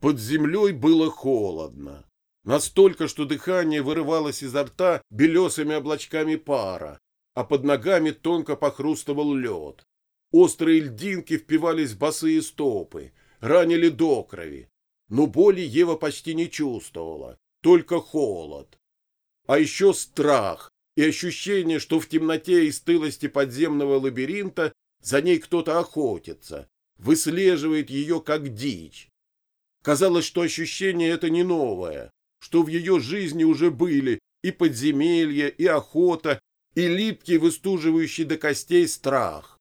Под землей было холодно. Настолько, что дыхание вырывалось изо рта белесыми облачками пара, а под ногами тонко похрустывал лед. Острые льдинки впивались в босые стопы, ранили до крови. Но боли Ева почти не чувствовала, только холод. А еще страх и ощущение, что в темноте и стылости подземного лабиринта за ней кто-то охотится, выслеживает ее как дичь. Казалось, что ощущение это не новое, что в ее жизни уже были и подземелья, и охота, и липкий, выстуживающий до костей страх.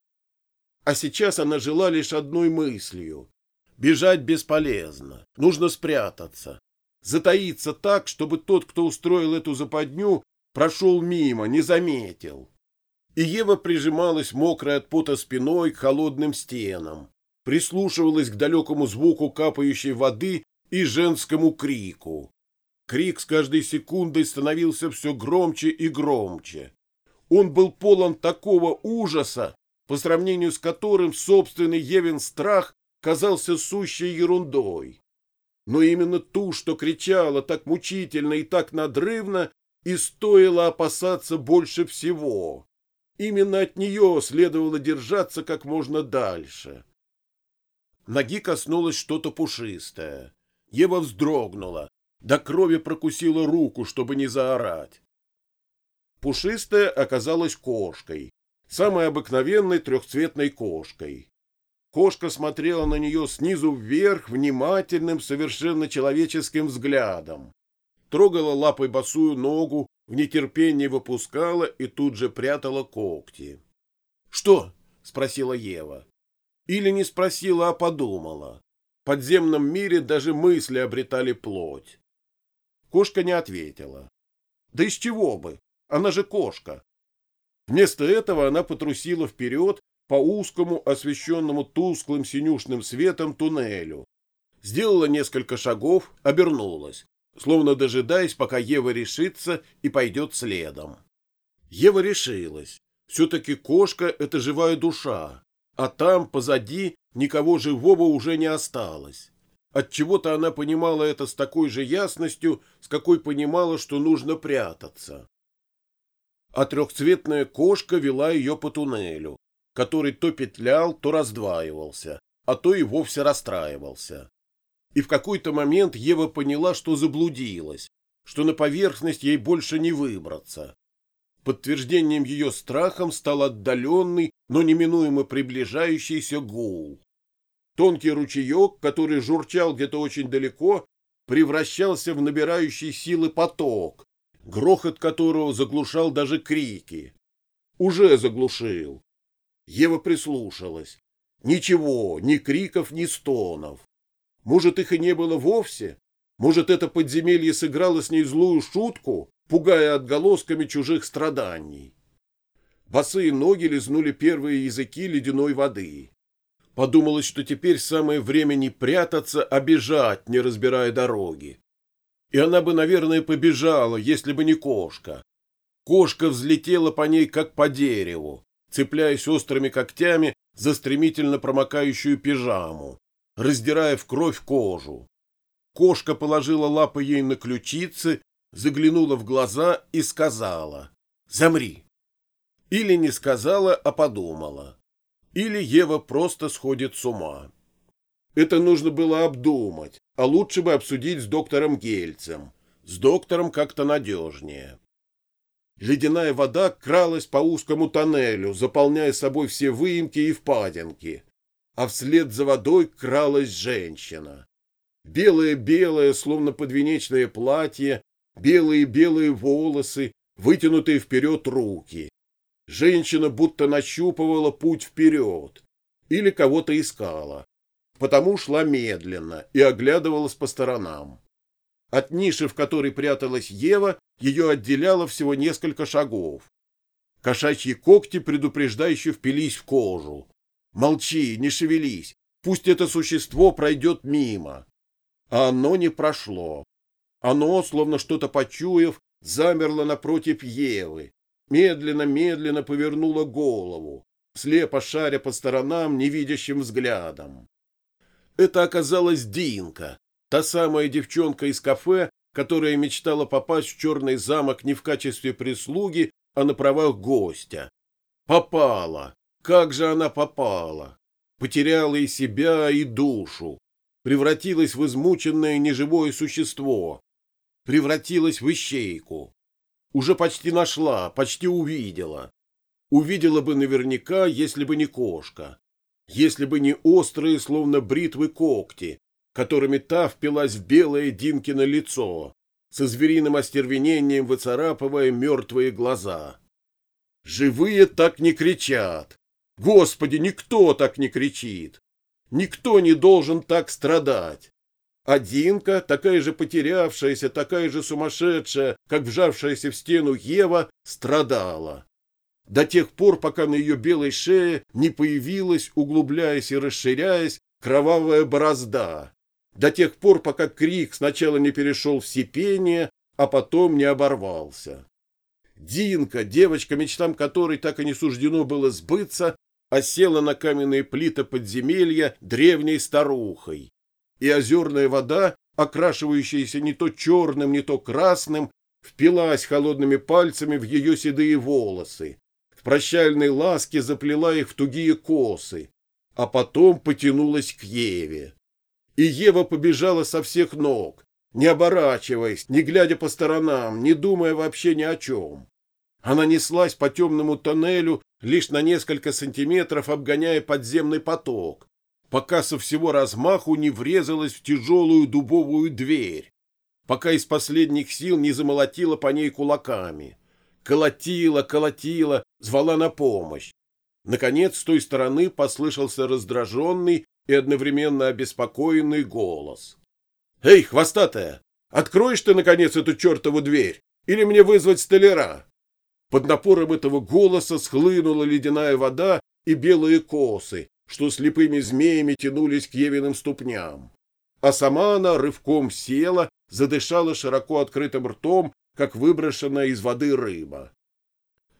А сейчас она жила лишь одной мыслью. Бежать бесполезно, нужно спрятаться. Затаиться так, чтобы тот, кто устроил эту западню, прошел мимо, не заметил. И Ева прижималась мокрой от пота спиной к холодным стенам, прислушивалась к далекому звуку капающей воды и женскому крику. Крик с каждой секундой становился все громче и громче. Он был полон такого ужаса, по сравнению с которым собственный Евин страх казался сущей ерундой. Но именно ту, что кричала так мучительно и так надрывно, и стоило опасаться больше всего. Именно от нее следовало держаться как можно дальше. Ноги коснулось что-то пушистое. Ева вздрогнула, до крови прокусила руку, чтобы не заорать. Пушистая оказалась кошкой, самой обыкновенной трехцветной кошкой. Кошка смотрела на нее снизу вверх внимательным, совершенно человеческим взглядом. Трогала лапой босую ногу, в нетерпении выпускала и тут же прятала когти. «Что?» — спросила Ева. Или не спросила, а подумала. В подземном мире даже мысли обретали плоть. Кошка не ответила. Да из чего бы? Она же кошка. Вместо этого она потрусила вперед по узкому, освещенному тусклым синюшным светом туннелю. Сделала несколько шагов, обернулась, словно дожидаясь, пока Ева решится и пойдет следом. Ева решилась. Все-таки кошка — это живая душа, а там, позади, никого живого уже не осталось. Отчего-то она понимала это с такой же ясностью, с какой понимала, что нужно прятаться. А трехцветная кошка вела ее по туннелю, который то петлял, то раздваивался, а то и вовсе расстраивался. И в какой-то момент Ева поняла, что заблудилась, что на поверхность ей больше не выбраться. Подтверждением ее страхом стал отдаленный, но неминуемо приближающийся гул. Тонкий ручеек, который журчал где-то очень далеко, превращался в набирающий силы поток, грохот которого заглушал даже крики. Уже заглушил. Ева прислушалась. Ничего, ни криков, ни стонов. Может, их и не было вовсе? Может, это подземелье сыграло с ней злую шутку, пугая отголосками чужих страданий? Босые ноги лизнули первые языки ледяной воды. Подумалось, что теперь самое время не прятаться, а бежать, не разбирая дороги. И она бы, наверное, побежала, если бы не кошка. Кошка взлетела по ней, как по дереву, цепляясь острыми когтями за стремительно промокающую пижаму, раздирая в кровь кожу. Кошка положила лапы ей на ключицы, заглянула в глаза и сказала «Замри». Или не сказала, а подумала или Ева просто сходит с ума. Это нужно было обдумать, а лучше бы обсудить с доктором Гельцем. С доктором как-то надежнее. Ледяная вода кралась по узкому тоннелю, заполняя собой все выемки и впадинки. А вслед за водой кралась женщина. Белое-белое, словно подвенечное платье, белые-белые волосы, вытянутые вперед руки. Женщина будто нащупывала путь вперед или кого-то искала, потому шла медленно и оглядывалась по сторонам. От ниши, в которой пряталась Ева, ее отделяло всего несколько шагов. Кошачьи когти предупреждающе впились в кожу. «Молчи, не шевелись, пусть это существо пройдет мимо». А оно не прошло. Оно, словно что-то почуяв, замерло напротив Евы, медленно-медленно повернула голову, слепо шаря по сторонам невидящим взглядом. Это оказалась Динка, Та самая девчонка из кафе, которая мечтала попасть в черный замок не в качестве прислуги, а на правах гостя. Попала! Как же она попала! Потеряла и себя, и душу. Превратилась в измученное неживое существо. Превратилась в ищейку. Уже почти нашла, почти увидела. Увидела бы наверняка, если бы не кошка. Если бы не острые, словно бритвы, когти, которыми та впилась в белое Динкино лицо, со звериным остервенением выцарапывая мертвые глаза. Живые так не кричат. Господи, никто так не кричит. Никто не должен так страдать. А Динка, такая же потерявшаяся, такая же сумасшедшая, как вжавшаяся в стену Ева, страдала. До тех пор, пока на ее белой шее не появилась, углубляясь и расширяясь, кровавая борозда, до тех пор, пока крик сначала не перешел в сипение, а потом не оборвался. Динка, девочка, мечтам которой так и не суждено было сбыться, осела на каменные плиты подземелья древней старухой, и озерная вода, окрашивающаяся не то черным, не то красным, впилась холодными пальцами в ее седые волосы, прощальной ласке заплела их в тугие косы, а потом потянулась к Еве. И Ева побежала со всех ног, не оборачиваясь, не глядя по сторонам, не думая вообще ни о чем. Она неслась по темному тоннелю, лишь на несколько сантиметров обгоняя подземный поток, пока со всего размаху не врезалась в тяжелую дубовую дверь, пока из последних сил не замолотила по ней кулаками колотила, колотила, звала на помощь. Наконец, с той стороны послышался раздраженный и одновременно обеспокоенный голос. «Эй, хвостатая, откроешь ты, наконец, эту чертову дверь? Или мне вызвать столяра?» Под напором этого голоса схлынула ледяная вода и белые косы, что слепыми змеями тянулись к Евиным ступням. А сама она рывком села, задышала широко открытым ртом как выброшенная из воды рыба.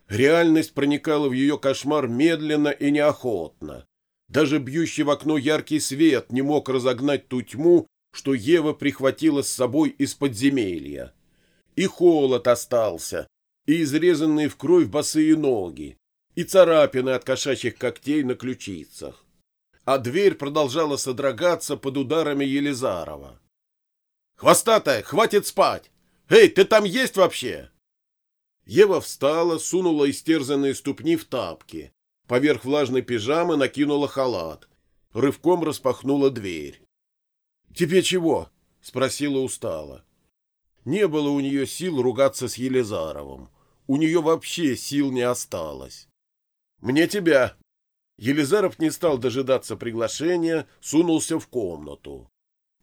Реальность проникала в ее кошмар медленно и неохотно. Даже бьющий в окно яркий свет не мог разогнать ту тьму, что Ева прихватила с собой из подземелья. И холод остался, и изрезанные в кровь босые ноги, и царапины от кошачьих когтей на ключицах. А дверь продолжала содрогаться под ударами Елизарова. «Хвостатая, хватит спать! «Эй, ты там есть вообще?» Ева встала, сунула истерзанные ступни в тапки. Поверх влажной пижамы накинула халат. Рывком распахнула дверь. «Тебе чего?» — спросила устало. Не было у нее сил ругаться с Елизаровым. У нее вообще сил не осталось. «Мне тебя!» Елизаров не стал дожидаться приглашения, сунулся в комнату.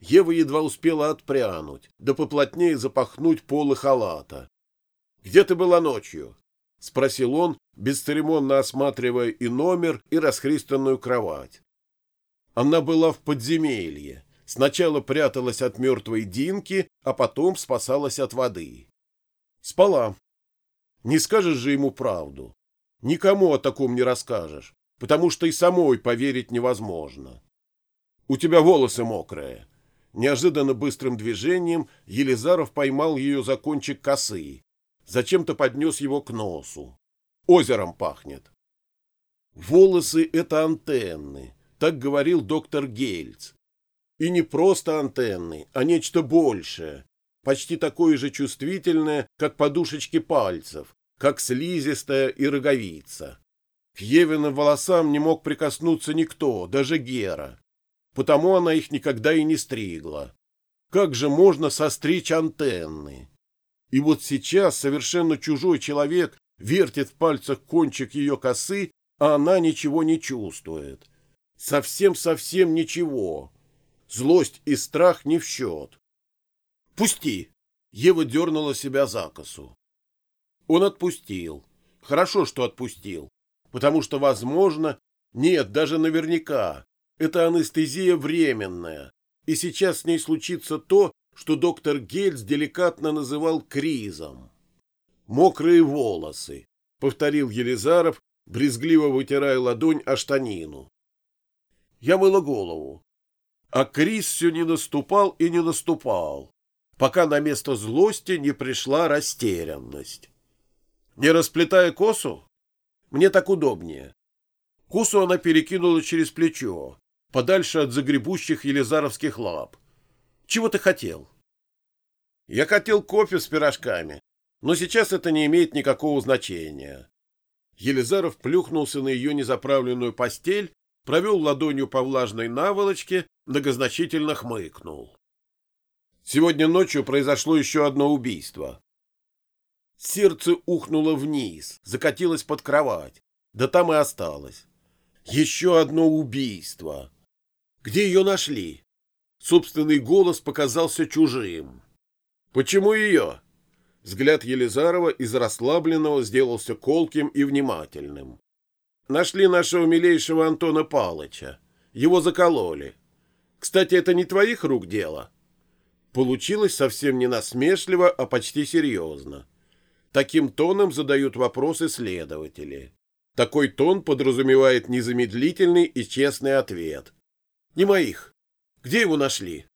Ева едва успела отпрянуть, да поплотнее запахнуть полы халата. «Где ты была ночью?» — спросил он, бесцеремонно осматривая и номер, и расхристанную кровать. Она была в подземелье. Сначала пряталась от мертвой Динки, а потом спасалась от воды. Спала. Не скажешь же ему правду. Никому о таком не расскажешь, потому что и самой поверить невозможно. У тебя волосы мокрые. Неожиданно быстрым движением Елизаров поймал ее за кончик косы, зачем-то поднес его к носу. Озером пахнет. Волосы — это антенны, так говорил доктор Гельц. И не просто антенны, а нечто большее, почти такое же чувствительное, как подушечки пальцев, как слизистая и роговица. К Евиным волосам не мог прикоснуться никто, даже Гера потому она их никогда и не стригла. Как же можно состричь антенны? И вот сейчас совершенно чужой человек вертит в пальцах кончик ее косы, а она ничего не чувствует. Совсем-совсем ничего. Злость и страх не в счет. «Пусти!» — Ева дернула себя за косу. Он отпустил. Хорошо, что отпустил. Потому что, возможно, нет, даже наверняка, это анестезия временная, и сейчас с ней случится то, что доктор Гельц деликатно называл кризом. «Мокрые волосы», — повторил Елизаров, брезгливо вытирая ладонь о штанину. Я мыла голову. А Крис все не наступал и не наступал, пока на место злости не пришла растерянность. Не расплетая косу? Мне так удобнее. Косу она перекинула через плечо, подальше от загребущих елизаровских лап. Чего ты хотел? Я хотел кофе с пирожками, но сейчас это не имеет никакого значения. Елизаров плюхнулся на ее незаправленную постель, провел ладонью по влажной наволочке, многозначительно хмыкнул. Сегодня ночью произошло еще одно убийство. Сердце ухнуло вниз, закатилось под кровать, да там и осталось. Еще одно убийство. Где ее нашли? Собственный голос показался чужим. Почему ее? Взгляд Елизарова из расслабленного сделался колким и внимательным. Нашли нашего милейшего Антона Палыча. Его закололи. Кстати, это не твоих рук дело. Получилось совсем не насмешливо, а почти серьезно. Таким тоном задают вопросы следователи. Такой тон подразумевает незамедлительный и честный ответ. Не моих. Где его нашли?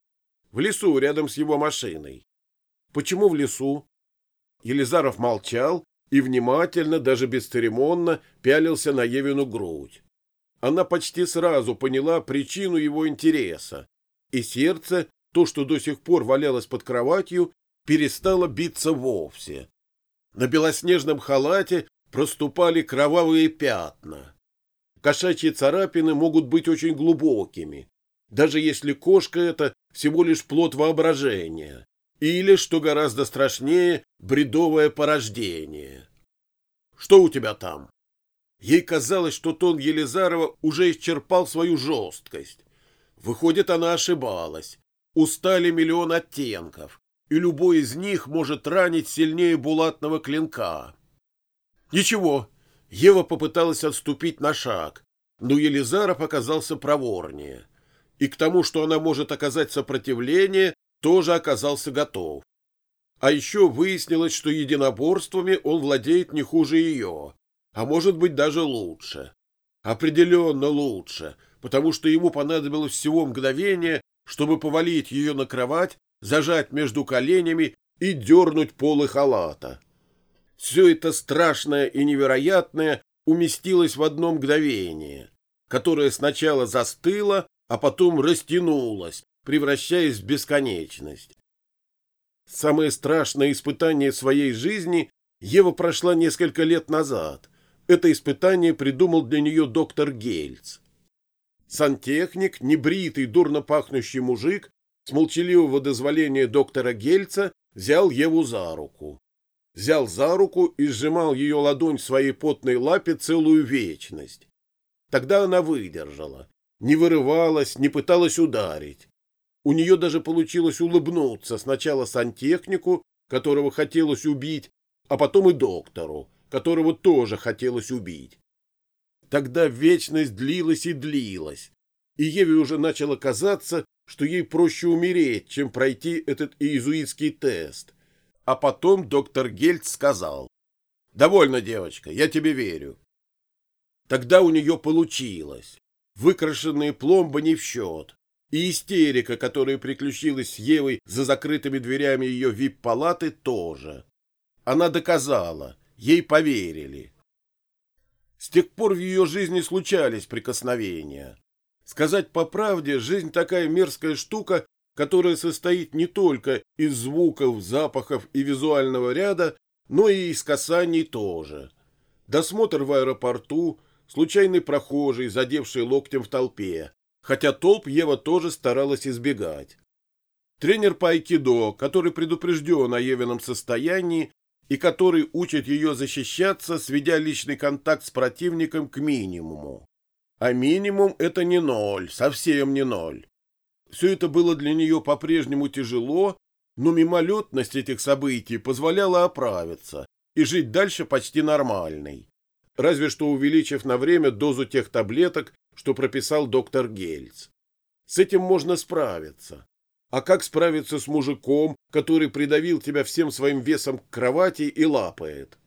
В лесу, рядом с его машиной. Почему в лесу? Елизаров молчал и внимательно, даже бесцеремонно, пялился на Евину грудь. Она почти сразу поняла причину его интереса, и сердце, то, что до сих пор валялось под кроватью, перестало биться вовсе. На белоснежном халате проступали кровавые пятна. Кошачьи царапины могут быть очень глубокими, даже если кошка это всего лишь плод воображения. Или, что гораздо страшнее, бредовое порождение. Что у тебя там? Ей казалось, что тон Елизарова уже исчерпал свою жесткость. Выходит, она ошибалась. Устали миллион оттенков, и любой из них может ранить сильнее булатного клинка. Ничего, Ева попыталась отступить на шаг, но Елизаров оказался проворнее. И к тому, что она может оказать сопротивление, тоже оказался готов. А еще выяснилось, что единоборствами он владеет не хуже ее, а может быть даже лучше. Определенно лучше, потому что ему понадобилось всего мгновение, чтобы повалить ее на кровать, зажать между коленями и дернуть полы халата. Все это страшное и невероятное уместилось в одно мгновение, которое сначала застыло, а потом растянулось, превращаясь в бесконечность. Самое страшное испытание своей жизни Ева прошла несколько лет назад. Это испытание придумал для нее доктор Гельц. Сантехник, небритый, дурно пахнущий мужик, с молчаливого дозволения доктора Гельца взял Еву за руку. Взял за руку и сжимал ее ладонь в своей потной лапе целую вечность. Тогда она выдержала, не вырывалась, не пыталась ударить. У нее даже получилось улыбнуться сначала сантехнику, которого хотелось убить, а потом и доктору, которого тоже хотелось убить. Тогда вечность длилась и длилась, и Еве уже начало казаться, что ей проще умереть, чем пройти этот иезуитский тест. А потом доктор Гельц сказал, «Довольно, девочка, я тебе верю». Тогда у нее получилось. Выкрашенные пломбы не в счет и истерика, которая приключилась с Евой за закрытыми дверями ее вип-палаты, тоже. Она доказала, ей поверили. С тех пор в ее жизни случались прикосновения. Сказать по правде, жизнь такая мерзкая штука, которая состоит не только из звуков, запахов и визуального ряда, но и из касаний тоже. Досмотр в аэропорту, случайный прохожий, задевший локтем в толпе, хотя толп Ева тоже старалась избегать. Тренер по айкидо, который предупрежден о Евином состоянии и который учит ее защищаться, сведя личный контакт с противником к минимуму. А минимум это не ноль, совсем не ноль. Все это было для нее по-прежнему тяжело, но мимолетность этих событий позволяла оправиться и жить дальше почти нормальной. Разве что увеличив на время дозу тех таблеток, что прописал доктор Гельц. С этим можно справиться. А как справиться с мужиком, который придавил тебя всем своим весом к кровати и лапает?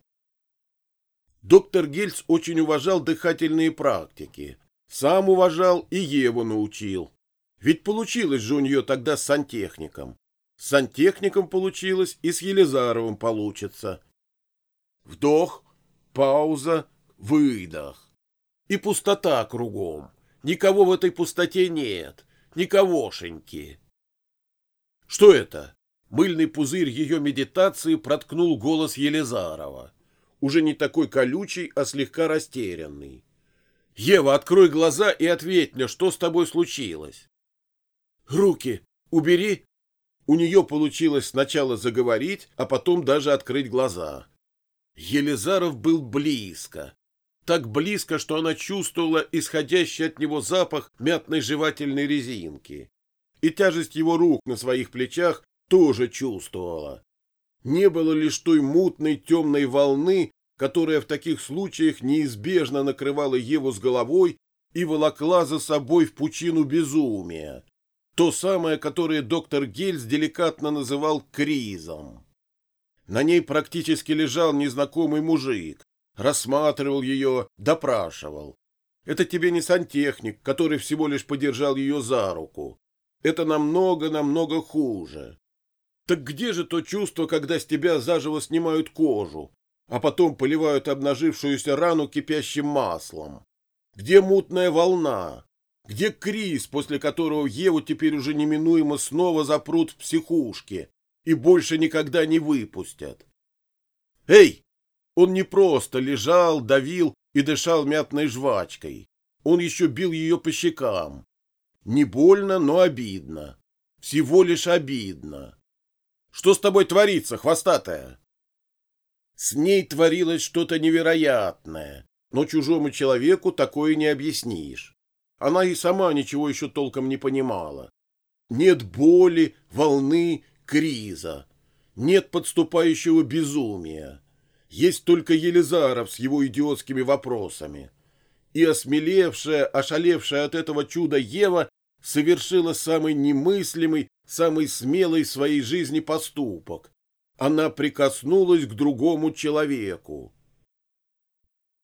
Доктор Гельц очень уважал дыхательные практики. Сам уважал и Еву научил. Ведь получилось же у нее тогда с сантехником. С сантехником получилось и с Елизаровым получится. Вдох, пауза, выдох. И пустота кругом. Никого в этой пустоте нет. Никогошеньки. Что это? Мыльный пузырь ее медитации проткнул голос Елизарова. Уже не такой колючий, а слегка растерянный. «Ева, открой глаза и ответь мне, что с тобой случилось?» «Руки убери!» У нее получилось сначала заговорить, а потом даже открыть глаза. Елизаров был близко. Так близко, что она чувствовала исходящий от него запах мятной жевательной резинки. И тяжесть его рук на своих плечах тоже чувствовала. Не было лишь той мутной темной волны, которая в таких случаях неизбежно накрывала Еву с головой и волокла за собой в пучину безумия. То самое, которое доктор Гельс деликатно называл кризом. На ней практически лежал незнакомый мужик, рассматривал ее, допрашивал. Это тебе не сантехник, который всего лишь подержал ее за руку. Это намного-намного хуже. Так где же то чувство, когда с тебя заживо снимают кожу, а потом поливают обнажившуюся рану кипящим маслом? Где мутная волна? Где Крис, после которого Еву теперь уже неминуемо снова запрут в психушке и больше никогда не выпустят? Эй! Он не просто лежал, давил и дышал мятной жвачкой. Он еще бил ее по щекам. Не больно, но обидно. Всего лишь обидно. Что с тобой творится, хвостатая? С ней творилось что-то невероятное, но чужому человеку такое не объяснишь. Она и сама ничего еще толком не понимала. Нет боли, волны, криза. Нет подступающего безумия. Есть только Елизаров с его идиотскими вопросами. И осмелевшая, ошалевшая от этого чуда Ева совершила самый немыслимый, самый смелый в своей жизни поступок. Она прикоснулась к другому человеку.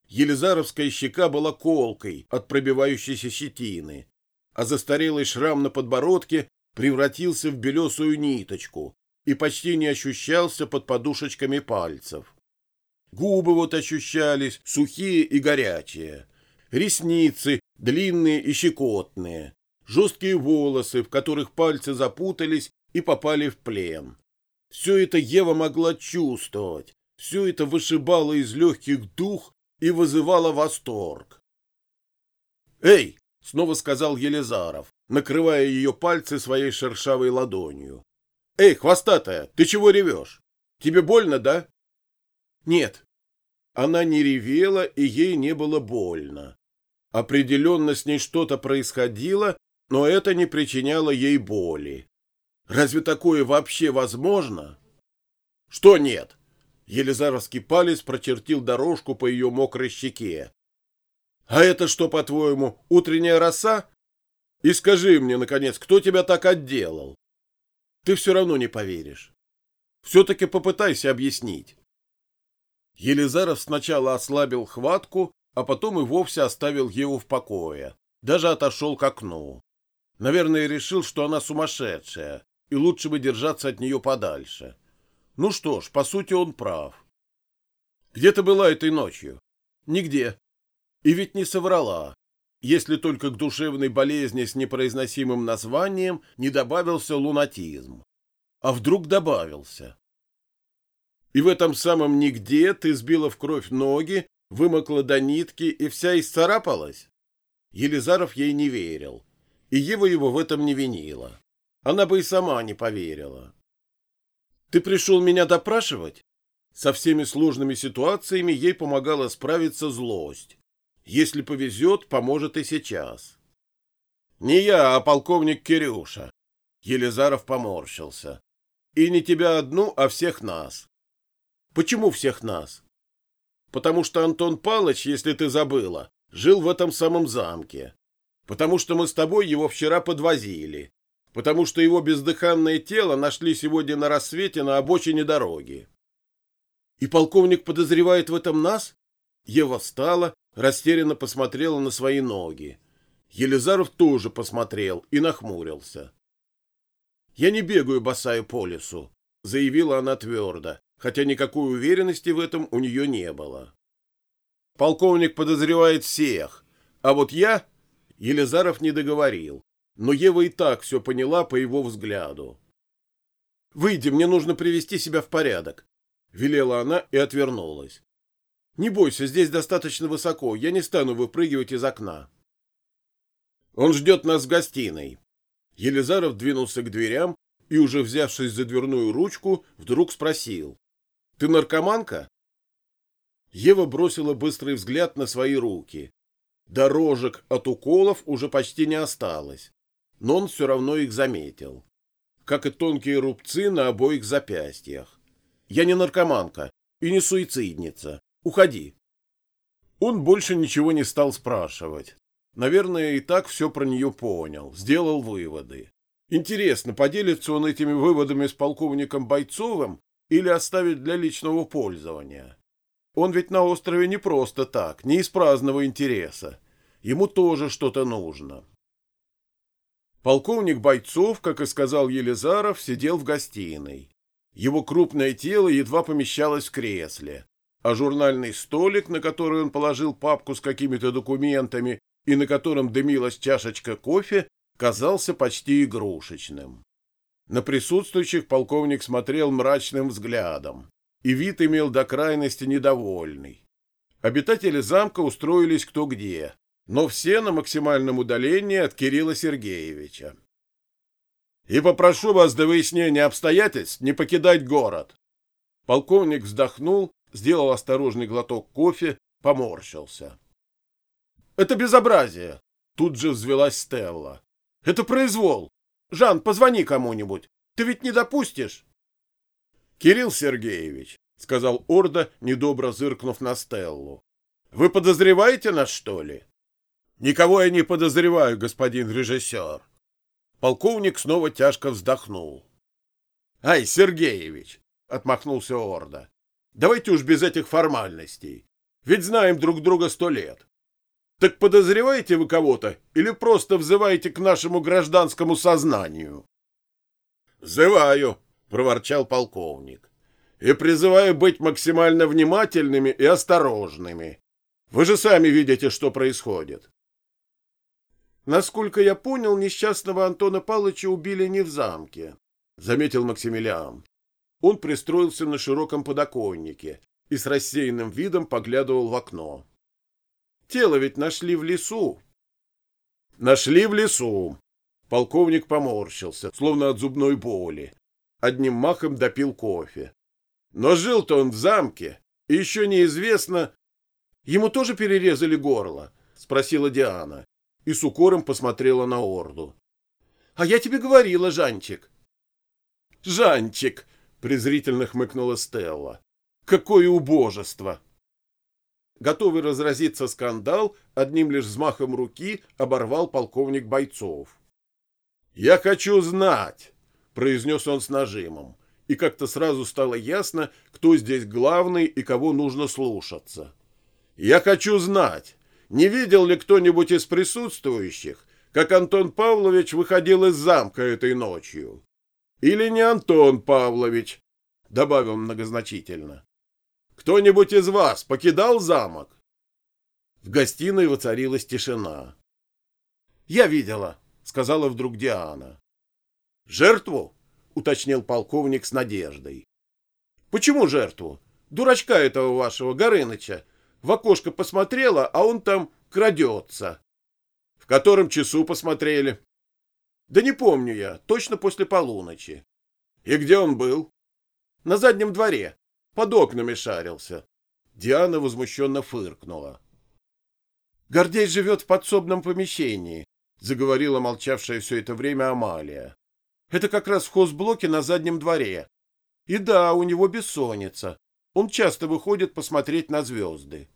Елизаровская щека была колкой от пробивающейся щетины, а застарелый шрам на подбородке превратился в белесую ниточку и почти не ощущался под подушечками пальцев. Губы вот ощущались сухие и горячие, ресницы длинные и щекотные, жесткие волосы, в которых пальцы запутались и попали в плен. Все это Ева могла чувствовать, все это вышибало из легких дух и вызывало восторг. «Эй!» — снова сказал Елизаров, накрывая ее пальцы своей шершавой ладонью. «Эй, хвостатая, ты чего ревешь? Тебе больно, да?» «Нет». Она не ревела, и ей не было больно. Определенно с ней что-то происходило, но это не причиняло ей боли. Разве такое вообще возможно? Что нет? Елизаровский палец прочертил дорожку по ее мокрой щеке. А это что, по-твоему, утренняя роса? И скажи мне, наконец, кто тебя так отделал? Ты все равно не поверишь. Все-таки попытайся объяснить. Елизаров сначала ослабил хватку, а потом и вовсе оставил его в покое. Даже отошел к окну. Наверное, решил, что она сумасшедшая, и лучше бы держаться от нее подальше. Ну что ж, по сути, он прав. Где ты была этой ночью? Нигде. И ведь не соврала, если только к душевной болезни с непроизносимым названием не добавился лунатизм. А вдруг добавился? И в этом самом нигде ты сбила в кровь ноги, вымокла до нитки и вся исцарапалась? Елизаров ей не верил и Ева его в этом не винила. Она бы и сама не поверила. «Ты пришел меня допрашивать?» Со всеми сложными ситуациями ей помогала справиться злость. Если повезет, поможет и сейчас. «Не я, а полковник Кирюша». Елизаров поморщился. «И не тебя одну, а всех нас». «Почему всех нас?» «Потому что Антон Палыч, если ты забыла, жил в этом самом замке потому что мы с тобой его вчера подвозили, потому что его бездыханное тело нашли сегодня на рассвете на обочине дороги. И полковник подозревает в этом нас? Ева встала, растерянно посмотрела на свои ноги. Елизаров тоже посмотрел и нахмурился. «Я не бегаю босаю по лесу», — заявила она твердо, хотя никакой уверенности в этом у нее не было. «Полковник подозревает всех, а вот я...» Елизаров не договорил, но Ева и так все поняла по его взгляду. «Выйди, мне нужно привести себя в порядок», — велела она и отвернулась. «Не бойся, здесь достаточно высоко, я не стану выпрыгивать из окна». «Он ждет нас в гостиной». Елизаров двинулся к дверям и, уже взявшись за дверную ручку, вдруг спросил. «Ты наркоманка?» Ева бросила быстрый взгляд на свои руки. Дорожек от уколов уже почти не осталось, но он все равно их заметил как и тонкие рубцы на обоих запястьях. Я не наркоманка и не суицидница. Уходи. Он больше ничего не стал спрашивать. Наверное, и так все про нее понял, сделал выводы. Интересно, поделится он этими выводами с полковником Бойцовым или оставит для личного пользования? Он ведь на острове не просто так, не из праздного интереса. Ему тоже что-то нужно. Полковник Бойцов, как и сказал Елизаров, сидел в гостиной. Его крупное тело едва помещалось в кресле, а журнальный столик, на который он положил папку с какими-то документами и на котором дымилась чашечка кофе, казался почти игрушечным. На присутствующих полковник смотрел мрачным взглядом, и вид имел до крайности недовольный. Обитатели замка устроились кто где, но все на максимальном удалении от Кирилла Сергеевича. И попрошу вас до выяснения обстоятельств не покидать город. Полковник вздохнул, сделал осторожный глоток кофе, поморщился. Это безобразие. Тут же взвелась Стелла. Это произвол. Жан, позвони кому-нибудь. Ты ведь не допустишь? Кирилл Сергеевич, сказал Орда, недобро зыркнув на Стеллу. Вы подозреваете нас, что ли? Никого я не подозреваю, господин режиссер. Полковник снова тяжко вздохнул. Ай, Сергеевич, отмахнулся Орда. Давайте уж без этих формальностей. Ведь знаем друг друга сто лет. Так подозреваете вы кого-то или просто взываете к нашему гражданскому сознанию? Взываю, проворчал полковник. И призываю быть максимально внимательными и осторожными. Вы же сами видите, что происходит. Насколько я понял, несчастного Антона Павловича убили не в замке, заметил Максимилиан. Он пристроился на широком подоконнике и с рассеянным видом поглядывал в окно. Тело ведь нашли в лесу. Нашли в лесу. Полковник поморщился, словно от зубной боли. Одним махом допил кофе. Но жил-то он в замке, и еще неизвестно... Ему тоже перерезали горло? Спросила Диана и с укором посмотрела на Орду. — А я тебе говорила, Жанчик. — Жанчик! — презрительно хмыкнула Стелла. — Какое убожество! Готовый разразиться скандал, одним лишь взмахом руки оборвал полковник бойцов. — Я хочу знать! — произнес он с нажимом, и как-то сразу стало ясно, кто здесь главный и кого нужно слушаться. — Я хочу знать! не видел ли кто-нибудь из присутствующих, как Антон Павлович выходил из замка этой ночью? Или не Антон Павлович, добавил многозначительно. Кто-нибудь из вас покидал замок? В гостиной воцарилась тишина. Я видела, сказала вдруг Диана. Жертву? уточнил полковник с надеждой. Почему жертву? Дурачка этого вашего Горыныча, в окошко посмотрела, а он там крадется. В котором часу посмотрели? Да не помню я, точно после полуночи. И где он был? На заднем дворе, под окнами шарился. Диана возмущенно фыркнула. Гордей живет в подсобном помещении, заговорила молчавшая все это время Амалия. Это как раз в хозблоке на заднем дворе. И да, у него бессонница. Он часто выходит посмотреть на звезды.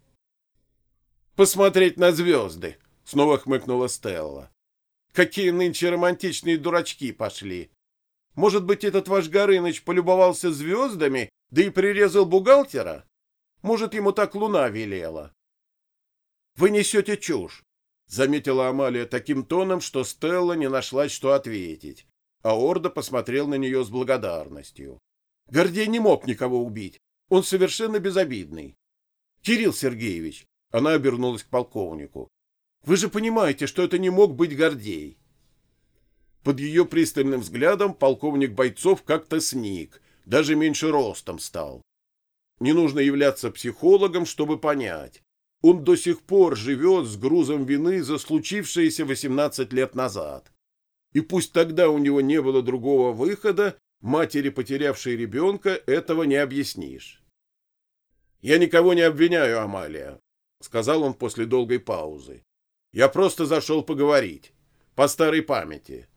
«Посмотреть на звезды!» — снова хмыкнула Стелла. «Какие нынче романтичные дурачки пошли! Может быть, этот ваш Горыныч полюбовался звездами, да и прирезал бухгалтера? Может, ему так луна велела?» «Вы несете чушь!» — заметила Амалия таким тоном, что Стелла не нашлась, что ответить, а Орда посмотрел на нее с благодарностью. Гордей не мог никого убить, он совершенно безобидный. Кирилл Сергеевич, она обернулась к полковнику, вы же понимаете, что это не мог быть Гордей. Под ее пристальным взглядом полковник Бойцов как-то сник, даже меньше ростом стал. Не нужно являться психологом, чтобы понять. Он до сих пор живет с грузом вины за случившееся 18 лет назад. И пусть тогда у него не было другого выхода, матери, потерявшей ребенка, этого не объяснишь. «Я никого не обвиняю, Амалия», — сказал он после долгой паузы. «Я просто зашел поговорить. По старой памяти.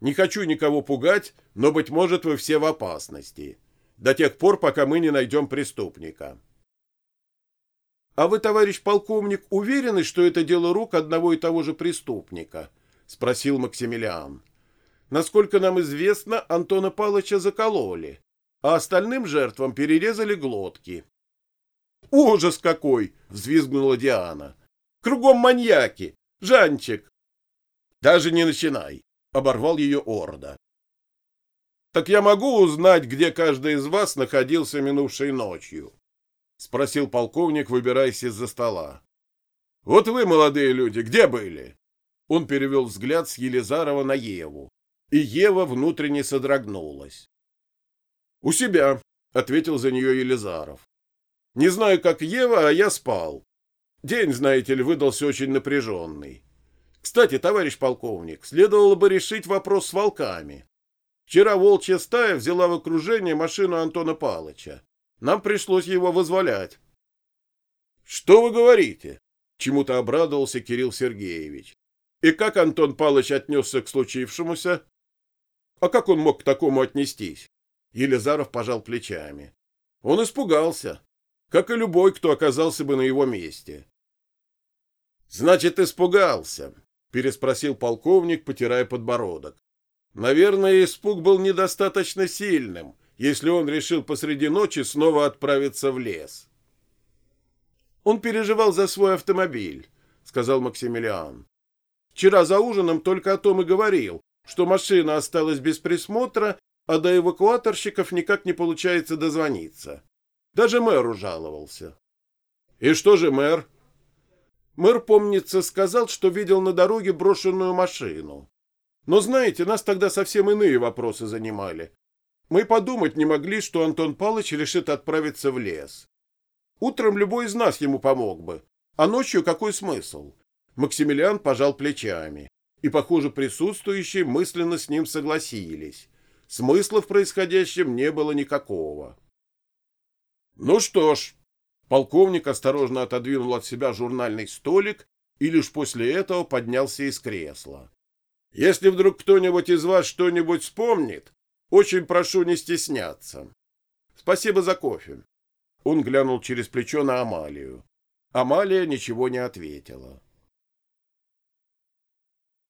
Не хочу никого пугать, но, быть может, вы все в опасности. До тех пор, пока мы не найдем преступника». «А вы, товарищ полковник, уверены, что это дело рук одного и того же преступника?» — спросил Максимилиан. «Насколько нам известно, Антона Палыча закололи, а остальным жертвам перерезали глотки». «Ужас какой!» — взвизгнула Диана. «Кругом маньяки! Жанчик!» «Даже не начинай!» — оборвал ее Орда. «Так я могу узнать, где каждый из вас находился минувшей ночью?» — спросил полковник, выбираясь из-за стола. «Вот вы, молодые люди, где были?» Он перевел взгляд с Елизарова на Еву, и Ева внутренне содрогнулась. «У себя», — ответил за нее Елизаров. «Не знаю, как Ева, а я спал. День, знаете ли, выдался очень напряженный. Кстати, товарищ полковник, следовало бы решить вопрос с волками. Вчера волчья стая взяла в окружение машину Антона Палыча. Нам пришлось его вызволять. — Что вы говорите? — чему-то обрадовался Кирилл Сергеевич. — И как Антон Палыч отнесся к случившемуся? — А как он мог к такому отнестись? Елизаров пожал плечами. Он испугался, как и любой, кто оказался бы на его месте. — Значит, испугался? — переспросил полковник, потирая подбородок. Наверное, испуг был недостаточно сильным — если он решил посреди ночи снова отправиться в лес. Он переживал за свой автомобиль, сказал Максимилиан. Вчера за ужином только о том и говорил, что машина осталась без присмотра, а до эвакуаторщиков никак не получается дозвониться. Даже мэру жаловался. И что же мэр? Мэр, помнится, сказал, что видел на дороге брошенную машину. Но знаете, нас тогда совсем иные вопросы занимали. Мы подумать не могли, что Антон Палыч решит отправиться в лес. Утром любой из нас ему помог бы, а ночью какой смысл? Максимилиан пожал плечами, и, похоже, присутствующие мысленно с ним согласились. Смысла в происходящем не было никакого. Ну что ж, полковник осторожно отодвинул от себя журнальный столик и лишь после этого поднялся из кресла. Если вдруг кто-нибудь из вас что-нибудь вспомнит, очень прошу не стесняться. Спасибо за кофе. Он глянул через плечо на Амалию. Амалия ничего не ответила.